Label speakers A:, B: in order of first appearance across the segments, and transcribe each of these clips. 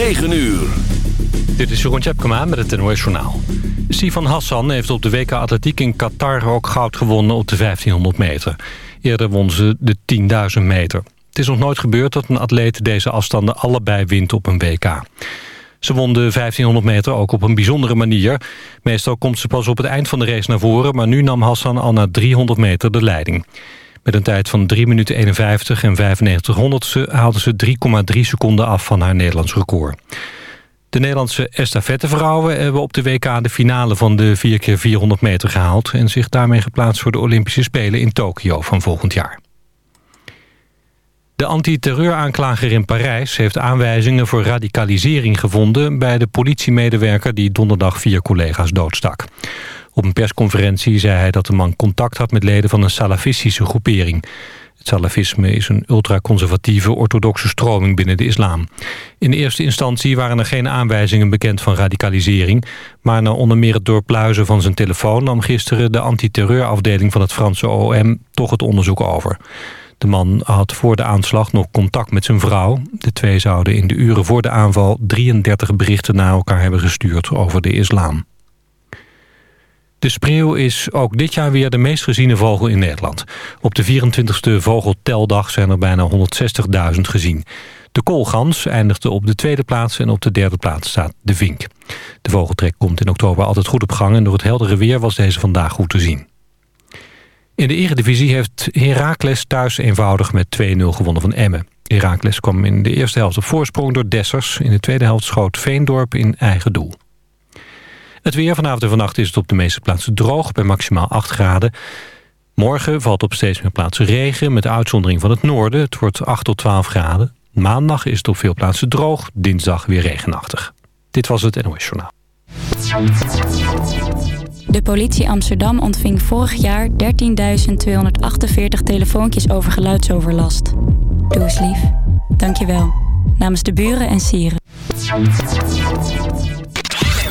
A: 9 uur.
B: Dit is Jeroen Tjepkema met het NOS Journaal. Sifan Hassan heeft op de WK Atletiek in Qatar ook goud gewonnen op de 1500 meter. Eerder won ze de 10.000 meter. Het is nog nooit gebeurd dat een atleet deze afstanden allebei wint op een WK. Ze won de 1500 meter ook op een bijzondere manier. Meestal komt ze pas op het eind van de race naar voren... maar nu nam Hassan al na 300 meter de leiding. Met een tijd van 3 minuten 51 en 95 honderdste... haalde ze 3,3 seconden af van haar Nederlands record. De Nederlandse estafettevrouwen hebben op de WK de finale van de 4x400 meter gehaald... en zich daarmee geplaatst voor de Olympische Spelen in Tokio van volgend jaar. De antiterreuraanklager in Parijs heeft aanwijzingen voor radicalisering gevonden... bij de politiemedewerker die donderdag vier collega's doodstak. Op een persconferentie zei hij dat de man contact had met leden van een salafistische groepering. Het salafisme is een ultraconservatieve orthodoxe stroming binnen de islam. In eerste instantie waren er geen aanwijzingen bekend van radicalisering... maar na onder meer het doorpluizen van zijn telefoon... nam gisteren de antiterreurafdeling van het Franse OM toch het onderzoek over. De man had voor de aanslag nog contact met zijn vrouw. De twee zouden in de uren voor de aanval 33 berichten naar elkaar hebben gestuurd over de islam. De spreeuw is ook dit jaar weer de meest geziene vogel in Nederland. Op de 24e vogelteldag zijn er bijna 160.000 gezien. De koolgans eindigde op de tweede plaats en op de derde plaats staat de vink. De vogeltrek komt in oktober altijd goed op gang... en door het heldere weer was deze vandaag goed te zien. In de eredivisie heeft Heracles thuis eenvoudig met 2-0 gewonnen van Emmen. Heracles kwam in de eerste helft op voorsprong door Dessers. In de tweede helft schoot Veendorp in eigen doel. Het weer vanavond en vannacht is het op de meeste plaatsen droog... bij maximaal 8 graden. Morgen valt op steeds meer plaatsen regen... met de uitzondering van het noorden. Het wordt 8 tot 12 graden. Maandag is het op veel plaatsen droog. Dinsdag weer regenachtig. Dit was het NOS Journaal.
C: De politie Amsterdam ontving vorig jaar 13.248 telefoontjes over geluidsoverlast. Doe eens lief. Dank je wel. Namens de buren en sieren.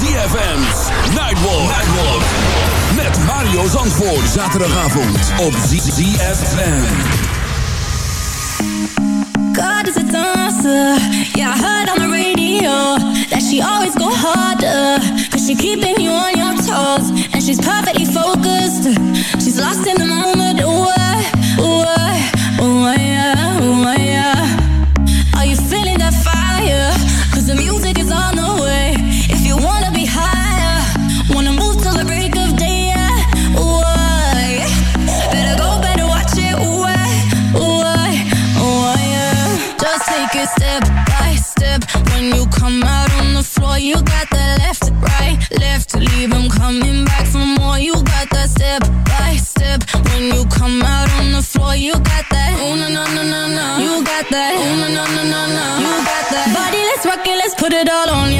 A: ZFM's Nightwalk. Nightwalk. Met Mario Zandvoort. Zaterdagavond op ZFM.
D: God is a dancer. Yeah, I heard on the radio that she always go harder. Cause she keeping you on your toes. And she's perfectly focused. She's lost in the moment. Step by step. When you come out on the floor, you got that left, right, left. Leave 'em coming back for more. You got that step by step. When you come out on the floor, you got that. Oh, no, no, no, no, no. You got that. Oh, no, no, no, no, no. You got that. Body, let's rock it, let's put it all on ya.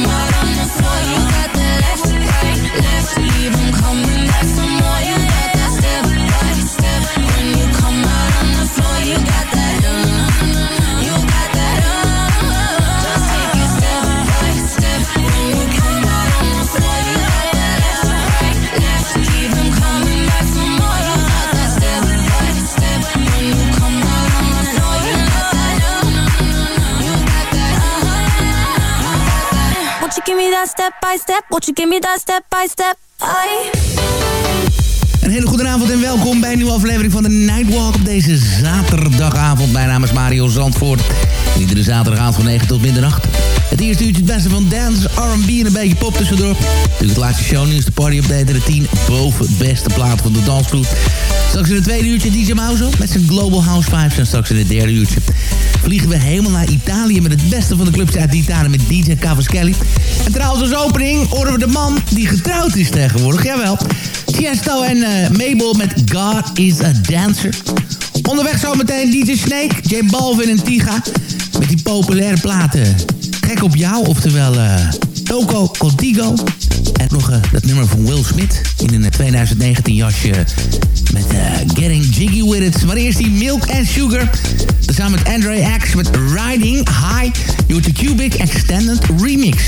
D: step by step? Won't you give me step by step? I
E: Een hele goede avond en welkom bij een nieuwe aflevering van de Nightwalk op deze zaterdagavond. Mijn naam is Mario Zandvoort. Iedere zaterdagavond van 9 tot middernacht. Het eerste uurtje het beste van dance, R&B en een beetje pop tussendoor. Natuurlijk het laatste shownieuws, de party update de 10 boven beste plaat van de dansvloed. Straks in het tweede uurtje DJ Mauzo met zijn Global House Vibes. En straks in het derde uurtje vliegen we helemaal naar Italië... met het beste van de clubs uit Italië met DJ Cavaschelli. En trouwens als opening horen we de man die getrouwd is tegenwoordig. Jawel, Tiesto en eh, Mabel met God is a Dancer. Onderweg zometeen DJ Snake, J Balvin en Tiga... met die populaire platen. Gek op jou, oftewel eh Toco Contigo. En nog eh, dat nummer van Will Smith in een eh, 2019 jasje met eh, Getting Jiggy With It. Maar eerst die Milk and Sugar. Samen met Andre X met Riding High. Hoort de Cubic Extended Remix.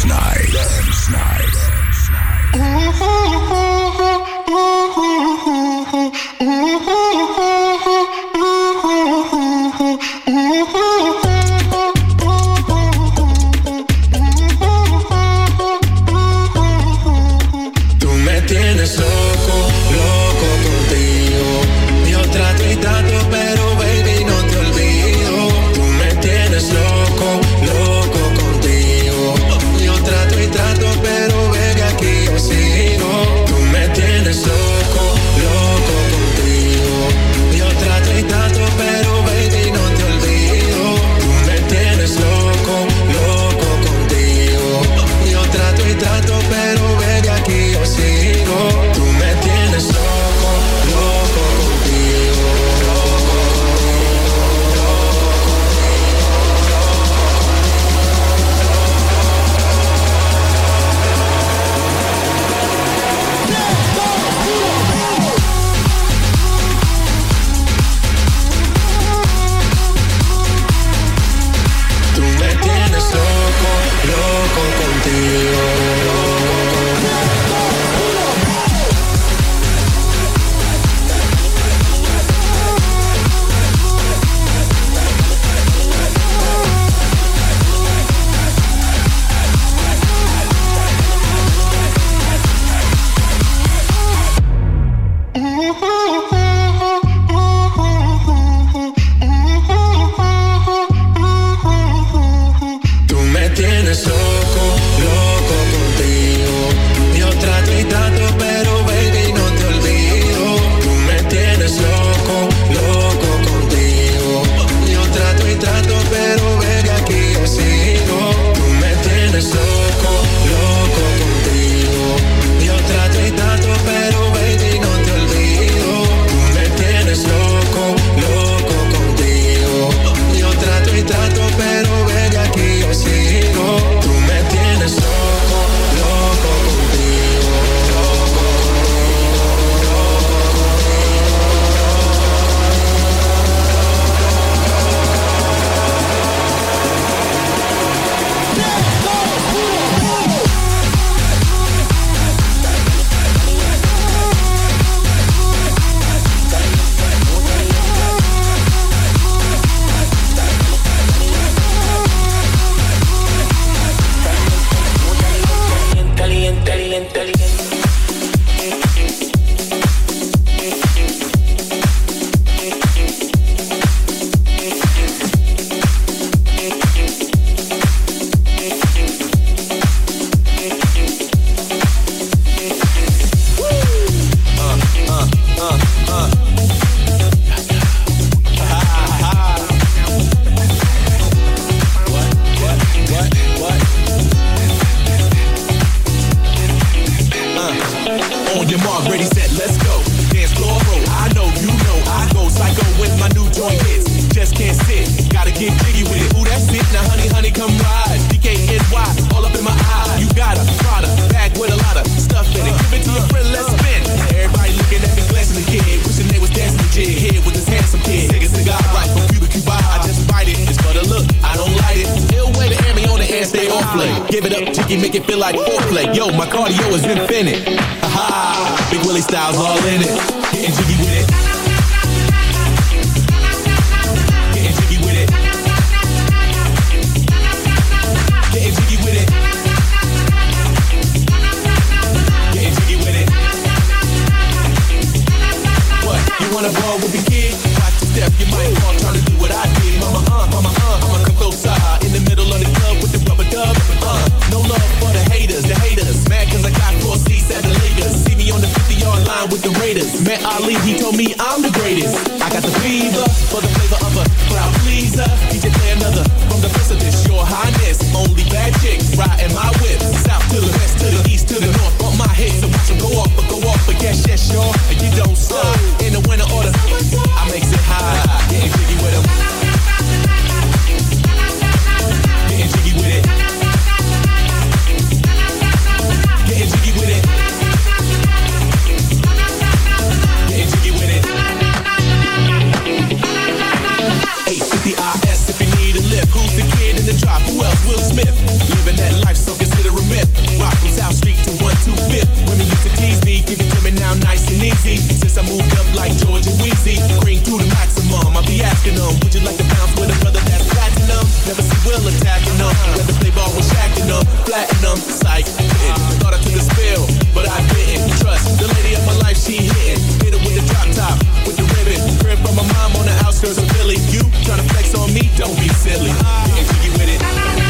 F: Dance Night. Dance Night. Night.
G: Give it up, chicky, make it feel like foreplay. Yo, my cardio is infinite. Ha ha, Big Willie style's all in it. Getting jiggy with it. greatest. Met Ali, he told me I'm the greatest. I got the fever for the flavor of a crowd pleaser. DJ play another from the precipice, your highness. Only bad chicks riding my whip. South to the west, to the east, to the north. Bump my hips and watch them go off, but go off. But yes, yes, y'all. And you don't stop in the winter order. I makes it high, getting jiggy with them. Will Smith. Living that life, so consider a myth. Rock from South Street to 125th. Women used to tease me, give it to me now nice and easy. Since I moved up like Georgia Wheezy, green to the maximum. I'll be asking them, would you like to bounce with a brother that's platinum? Never see Will attacking them. Never play ball with Shaq and them. Platinum, psych, hit. Thought I took a spill, but I didn't. Trust the lady of my life, she hitting. Hit it with the drop top, with the ribbon. Crib from my mom on the outskirts of Philly. You trying to flex on me? Don't be silly. Get jiggy with it.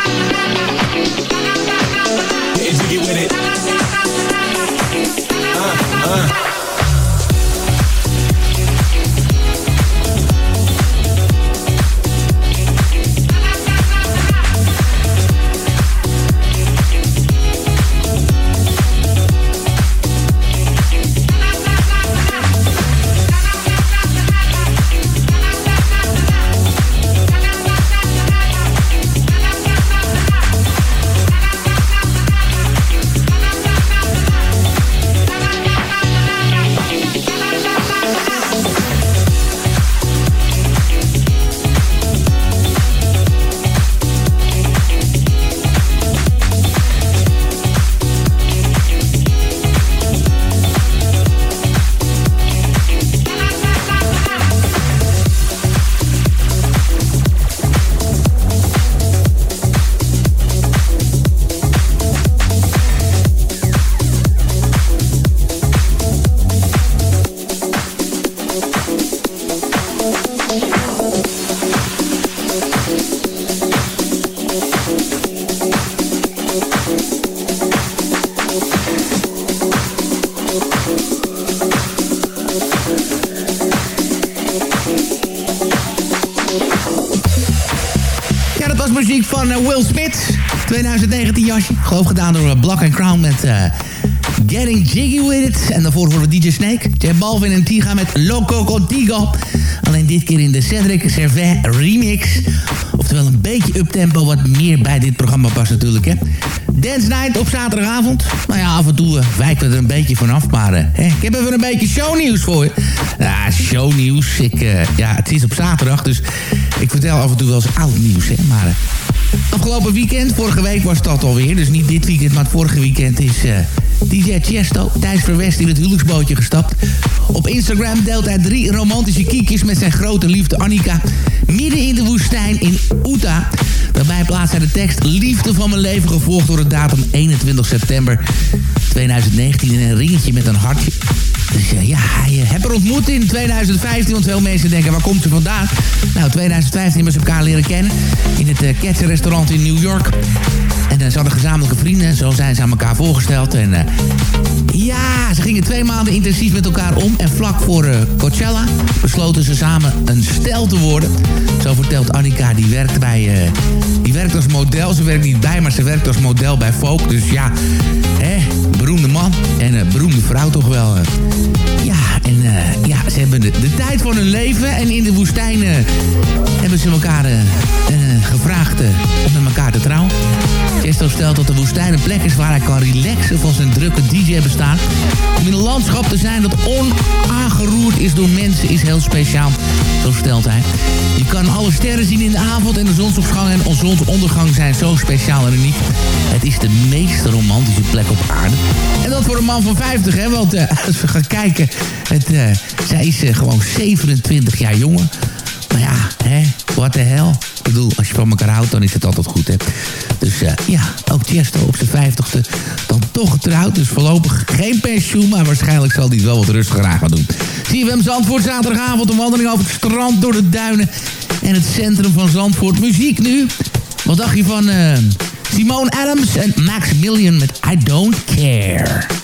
E: Geloof gedaan door eh, Black and Crown met eh, Getting Jiggy With It. En daarvoor horen we DJ Snake. J Balvin en Tiga met Loco Contigo. Alleen dit keer in de Cedric Servet remix. Oftewel een beetje uptempo, wat meer bij dit programma past natuurlijk, hè. Dance Night op zaterdagavond. Nou ja, af en toe uh, wijken we er een beetje vanaf. Maar hè, ik heb even een beetje shownieuws voor je. Ja, shownieuws. Ik, uh, ja, het is op zaterdag, dus ik vertel af en toe wel eens oud nieuws. Hè, maar afgelopen weekend, vorige week was dat alweer. Dus niet dit weekend, maar het vorige weekend is... DJ Chesto, Thijs Verwest, in het huwelijksbootje gestapt. Op Instagram deelt hij drie romantische kiekjes met zijn grote liefde Annika... midden in de woestijn in Utah. Daarbij plaatst hij de tekst Liefde van mijn leven... gevolgd door de datum 21 september 2019 in een ringetje met een hartje. Dus ja, hij uh, heb haar ontmoet in 2015. Want veel mensen denken, waar komt ze vandaan? Nou, 2015 hebben ze elkaar leren kennen. In het uh, Ketzer restaurant in New York. En ze hadden gezamenlijke vrienden. En zo zijn ze aan elkaar voorgesteld. En ja, ze gingen twee maanden intensief met elkaar om. En vlak voor Coachella besloten ze samen een stel te worden. Zo vertelt Annika, die werkt bij... die werkt als model. Ze werkt niet bij, maar ze werkt als model bij Folk. Dus ja, hè, beroemde man. En beroemde vrouw toch wel. Ja, en uh, ja, ze hebben de, tijd van hun leven. En in de woestijn hebben ze elkaar uh, gevraagd om met elkaar te trouwen. Chesto stelt dat de woestijn een plek is waar hij kan relaxen van zijn drukke DJ-bestaan. Om in een landschap te zijn dat onaangeroerd is door mensen is heel speciaal. Zo stelt hij. Je kan alle sterren zien in de avond en de zonsopgang en zonsondergang zijn zo speciaal en uniek. Het is de meest romantische plek op aarde. En dat voor een man van 50, hè? Want als we gaan kijken, uh, zij is uh, gewoon 27 jaar jonger. Maar ja, hè, what the hell? Ik bedoel, als je van elkaar houdt, dan is het altijd goed, hè? Dus ja, ook Chesto op zijn 50ste dan toch getrouwd. Dus voorlopig geen pensioen, maar waarschijnlijk zal hij het wel wat rustiger aan gaan doen. CFM Zandvoort, zaterdagavond, een wandeling over het strand, door de duinen en het centrum van Zandvoort. Muziek nu. Wat dacht je van Simone Adams en Maximilian met I Don't Care?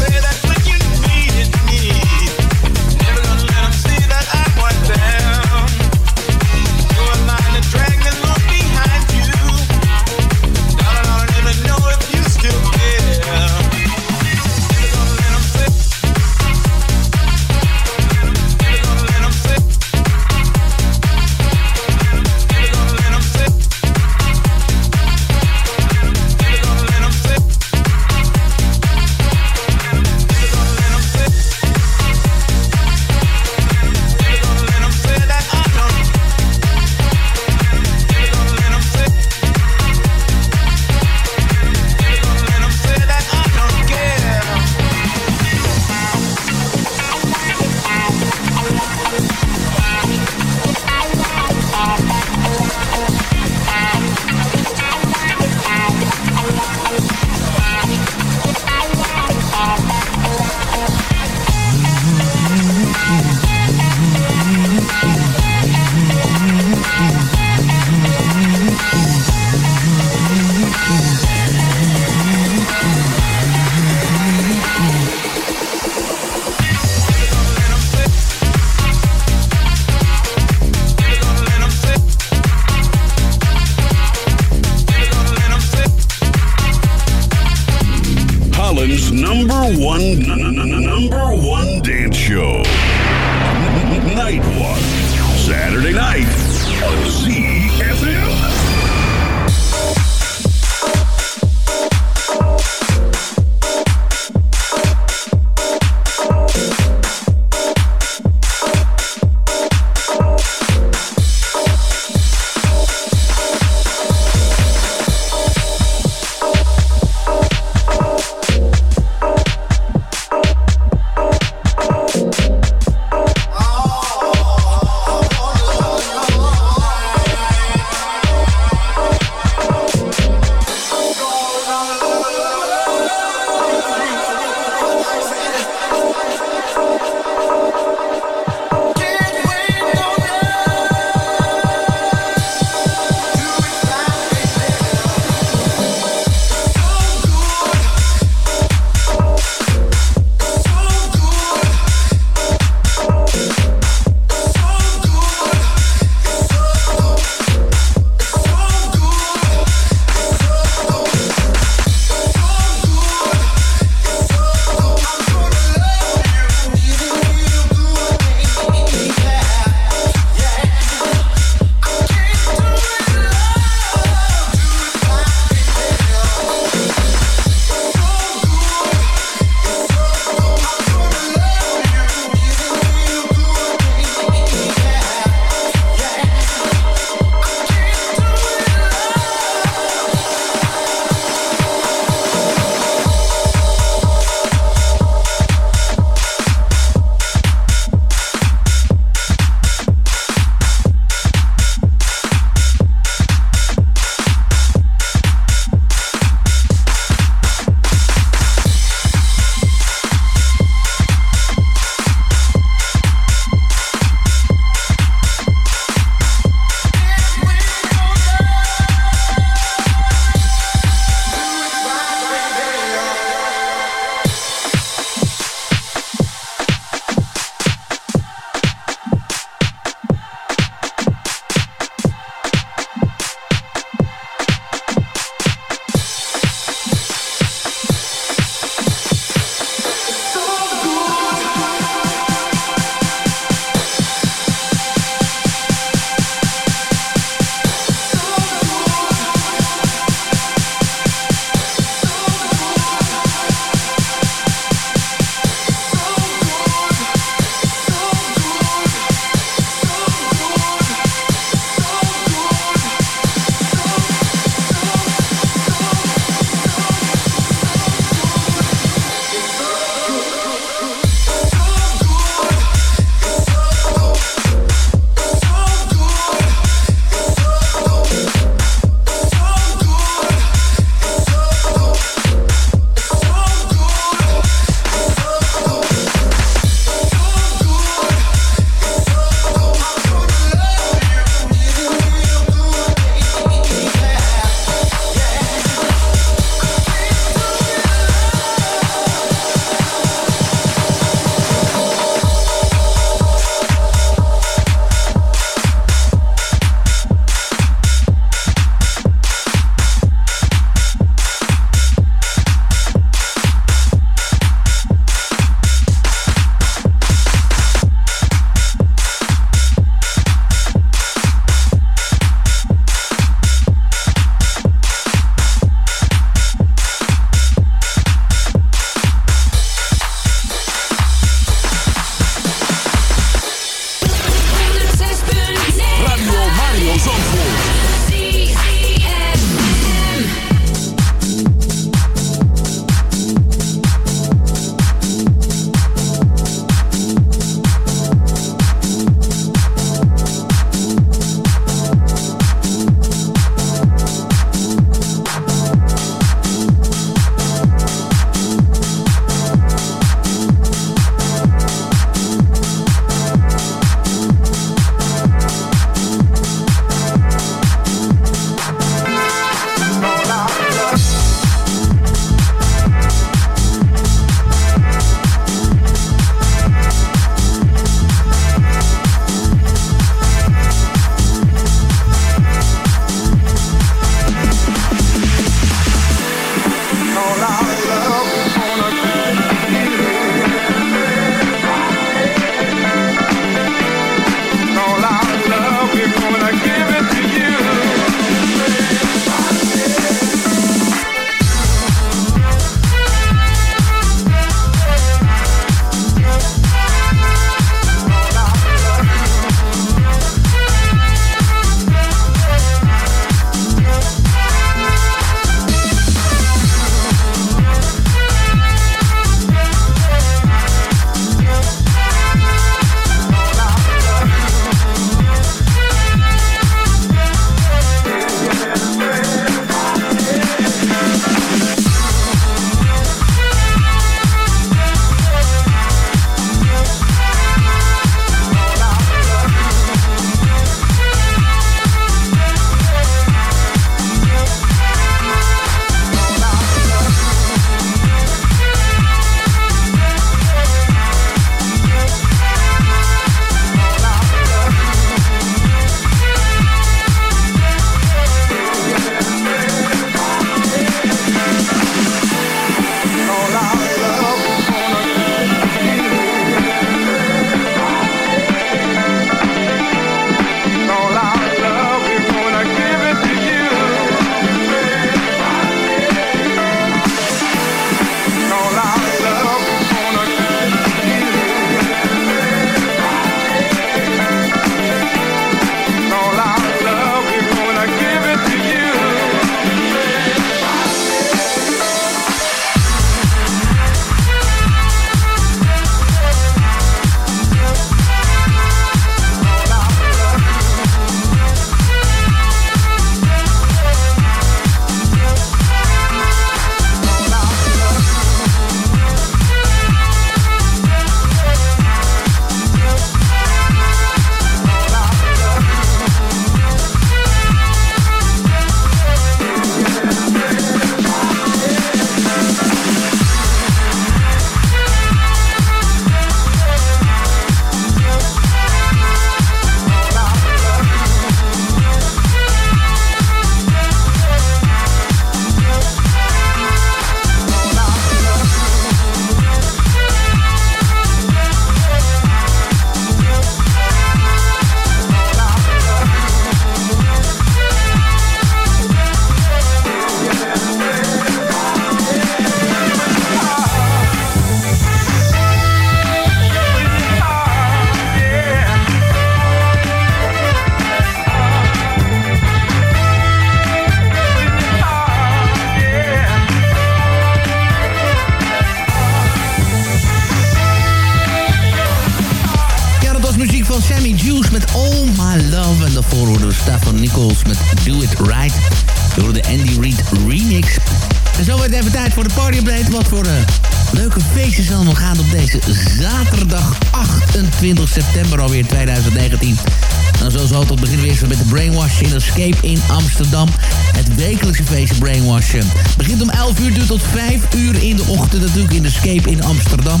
E: De natuurlijk in Escape in Amsterdam.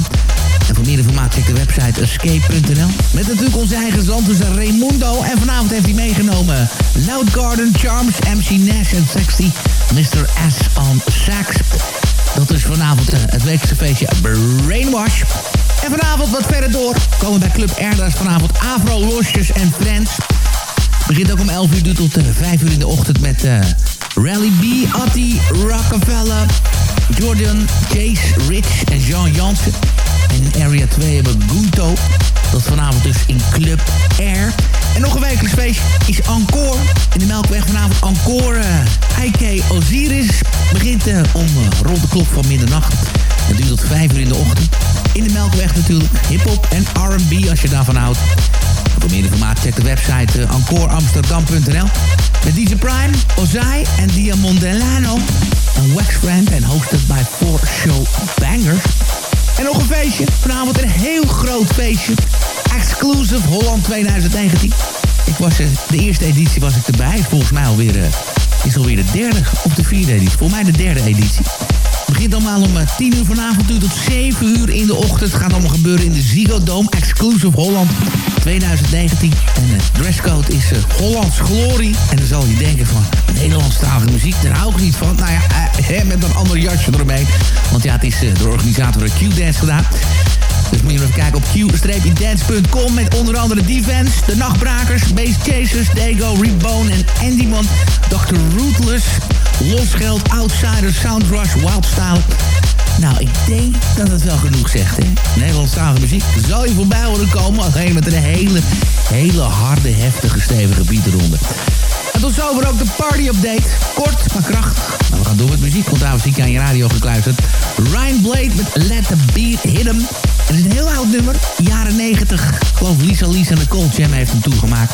E: En voor meer informatie check de website escape.nl. Met natuurlijk onze eigen zanders Raimundo. En vanavond heeft hij meegenomen Loud Garden, Charms, MC Nash en Sexy, Mr. S on Sax. Dat is vanavond uh, het wekelijkse feestje Brainwash. En vanavond wat verder door komen bij Club Erdas vanavond Afro Losjes en Friends. Begint ook om 11 uur tot uh, 5 uur in de ochtend met uh, Rally B, Atti, Rockefeller, Jordan, Chase, Rich en Jean Jansen. En in Area 2 hebben we Gunto. Dat vanavond dus in Club Air. En nog een wekelijks is Encore. In de Melkweg vanavond Encore. Uh, IK Osiris begint uh, om uh, rond de klok van middernacht. Het duurt tot 5 uur in de ochtend. In de Melkweg natuurlijk. Hip-hop en RB als je daarvan houdt. Voor meer informatie check de website uh, encoreamsterdam.nl. Met DJ Prime, Ozai en Diamondelano. Een waxbrand en hosted bij 4 Show Bangers. En nog een feestje. Vanavond een heel groot feestje. Exclusive Holland 2019. Ik was, uh, de eerste editie was ik erbij. Volgens mij alweer, uh, is alweer de derde of de vierde editie. Voor mij de derde editie. Begint allemaal om 10 uur vanavond tot 7 uur in de ochtend. Het gaat allemaal gebeuren in de Ziggo Dome. Exclusive Holland 2019. En de dresscode is uh, Hollands Glorie. En dan zal je denken van Nederlandstalige muziek, daar hou ik niet van. Nou ja, met een ander jasje eromheen. Want ja, het is door de organisator Q-Dance gedaan. Dus moet je even kijken op q-dance.com met onder andere Defense, De Nachtbrakers, Base Chasers, Dago, Rebone en Andyman, Dr. Ruthless, Losgeld, Outsiders, Soundrush, Wildstyle. Nou, ik denk dat het wel genoeg zegt, hè. Nederlandstalige muziek zal je voorbij horen komen. Alleen met een hele, hele harde, heftige, stevige beat eronder. En tot zover ook de party-update. Kort, maar krachtig. Maar we gaan door met muziek, want daar zie aan je radio gekluisterd. Ryan Blade met Let the Beat Hit 'em. Het is een heel oud nummer, jaren 90. Ik geloof Lisa Lisa en Nicole Jam heeft hem toegemaakt.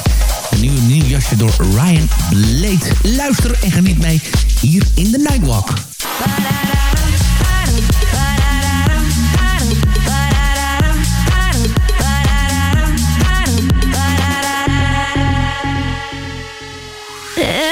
E: Een nieuw, nieuw jasje door Ryan Blade. Luister en geniet mee hier in de Nightwalk.
D: Everybody's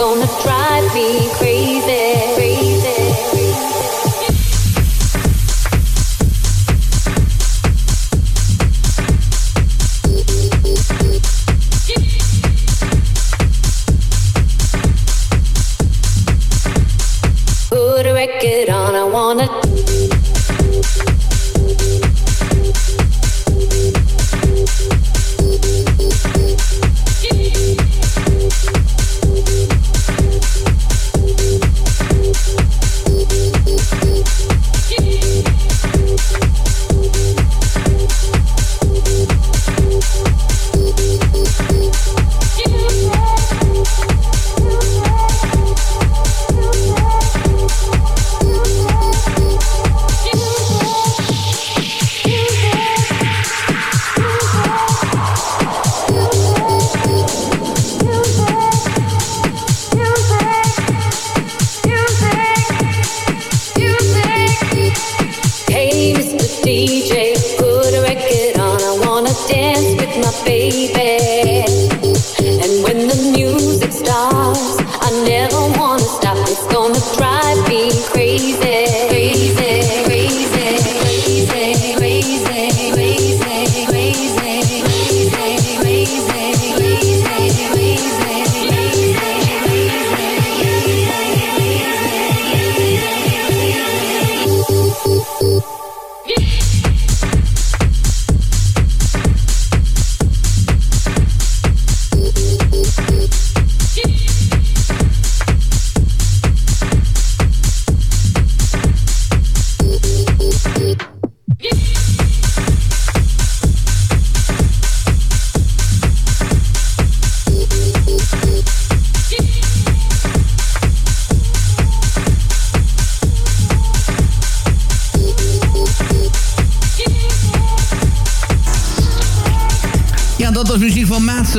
A: gonna drive me crazy,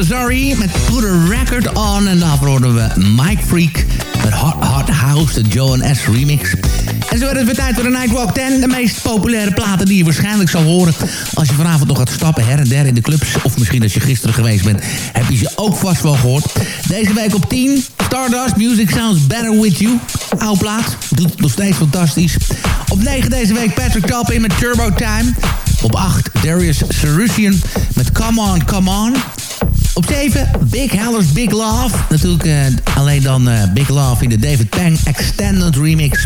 E: Cesari met Put a Record On. En daarvoor hoorden we Mike Freak met Hot Hot House, de Joe S remix. En zo werd het weer tijd voor de Nightwalk 10. De meest populaire platen die je waarschijnlijk zal horen... als je vanavond nog gaat stappen her en der in de clubs... of misschien als je gisteren geweest bent, heb je ze ook vast wel gehoord. Deze week op 10, Stardust Music Sounds Better With You. Oude plaat, doet nog steeds fantastisch. Op 9 deze week Patrick Topping met Turbo Time... Op 8 Darius Sarusian met Come On, Come On. Op 7 Big Hellers Big Love. Natuurlijk eh, alleen dan eh, Big Love in de David Pang Extended Remix.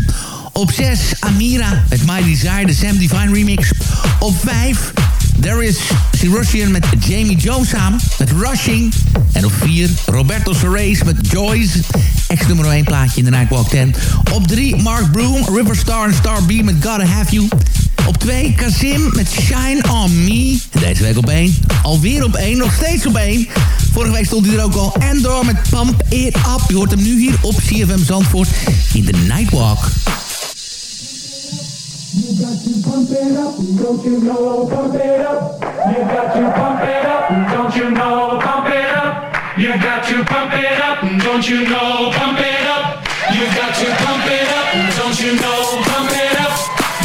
E: Op 6 Amira met My Desire, de Sam Divine Remix. Op 5 Darius Sarusian met Jamie Jones samen met Rushing. En op 4 Roberto Soares met Joyce. Ex nummer 1 plaatje in de Nightwalk 10. Op 3 Mark Broom, Riverstar en Star B met Gotta Have You. Op 2 Kazim met Shine On Me. Deze week op 1. Alweer op 1, nog steeds op 1. Vorige week stond hij er ook al. Endor met Pump It Up. Je hoort hem nu hier op CFM Zandvoort in de Nightwalk. You got to pump it up, don't you know? Pump it up. You got to pump it up, don't you know? Pump it up. You got to pump it up, don't you know? Pump it up. You got to pump it up, don't you know? Pump it up.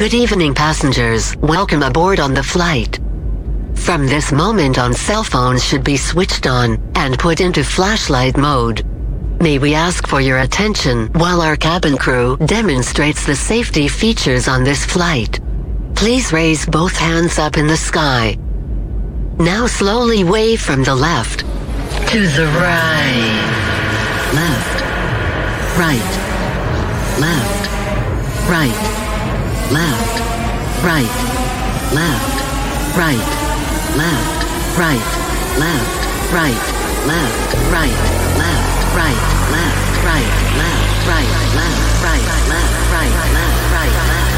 H: Good evening, passengers. Welcome aboard on the flight. From this moment on, cell phones should be switched on and put into flashlight mode. May we ask for your attention while our cabin crew demonstrates the safety features on this flight. Please raise both hands up in the sky. Now slowly wave from the left to the right. Left. Right. Left. Right left, right, left, right, left, right, left, right, left, right, left, right, left, right, left, right, left, right, left, right, left, right, left, right. Ja,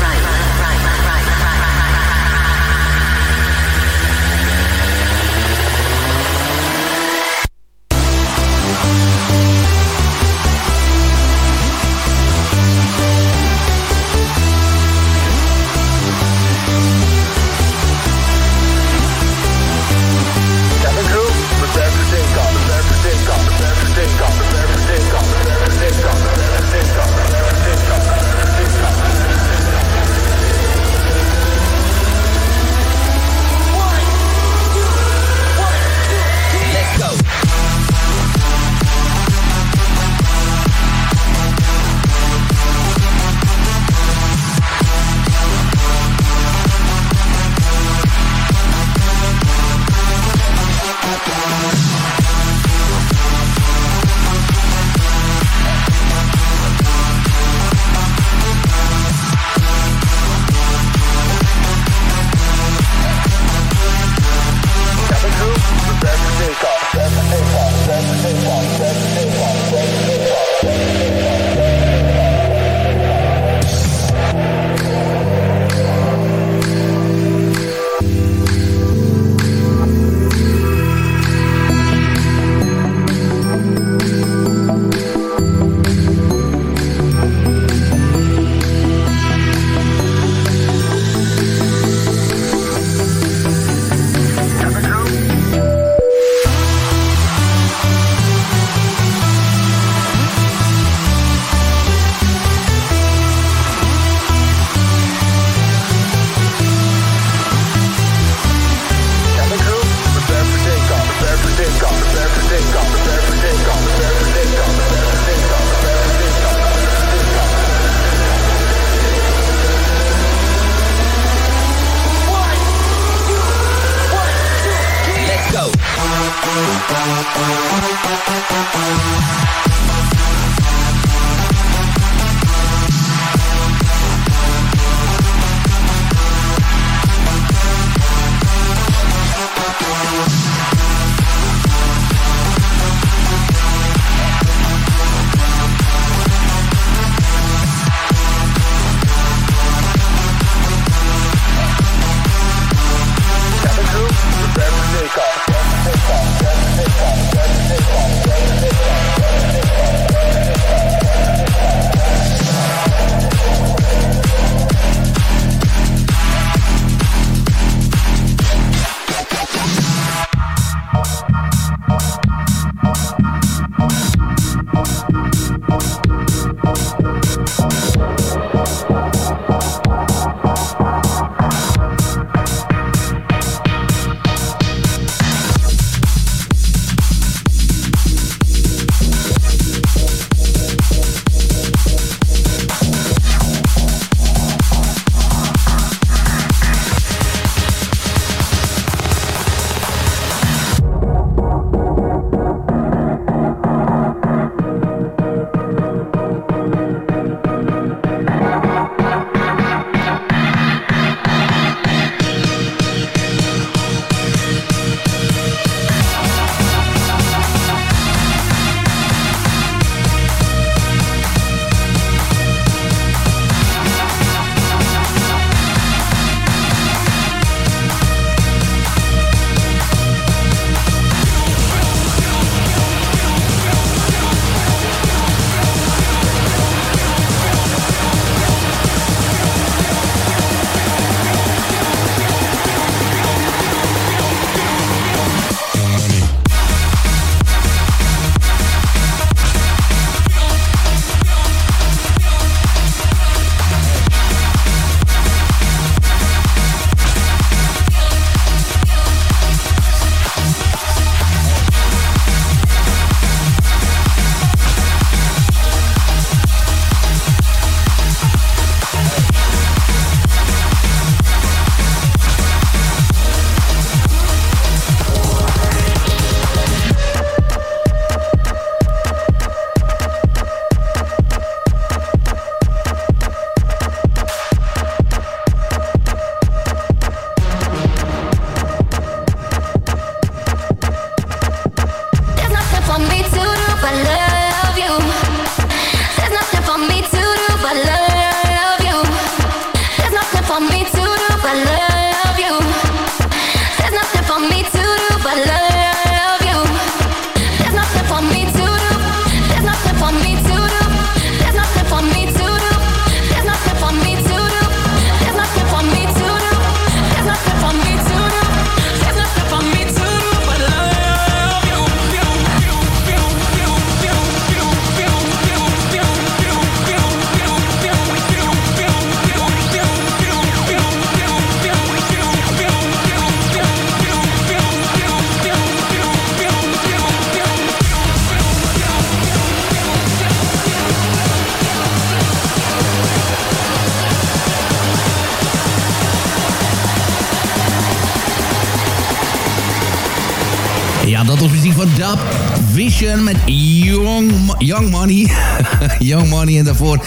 E: Met Young, Young Money. Young Money en daarvoor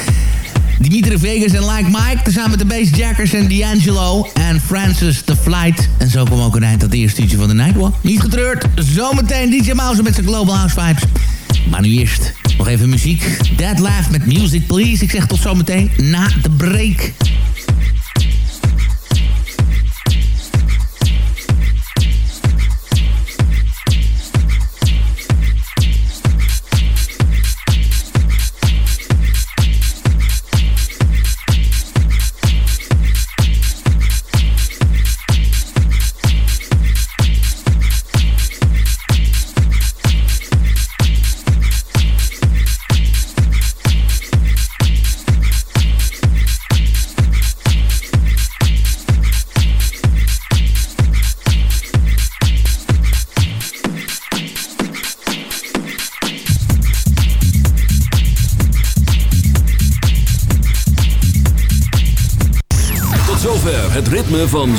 E: Dimitri Vegas en Like Mike. Tezamen met de Bassjackers en D'Angelo en Francis The Flight. En zo kwam ook een eind aan het eerste uurtje van de Nightwalk. Niet getreurd, zometeen DJ Mouse met zijn Global House Vibes. Maar nu eerst nog even muziek. Dead Laugh met Music Please. Ik zeg tot zometeen na de break.